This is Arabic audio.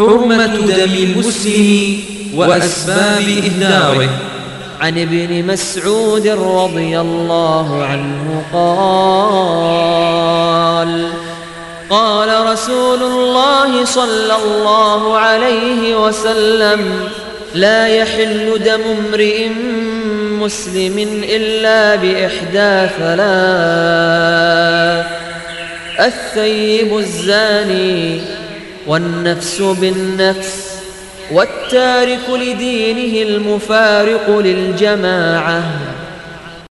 حرمة دم المسلم وأسباب إهداره. عن ابن مسعود رضي الله عنه قال قال رسول الله صلى الله عليه وسلم لا يحل دم امرئ مسلم إلا بإحدى ثلاث. الثيب الزاني والنفس بالنفس والتارك لدينه المفارق للجماعة.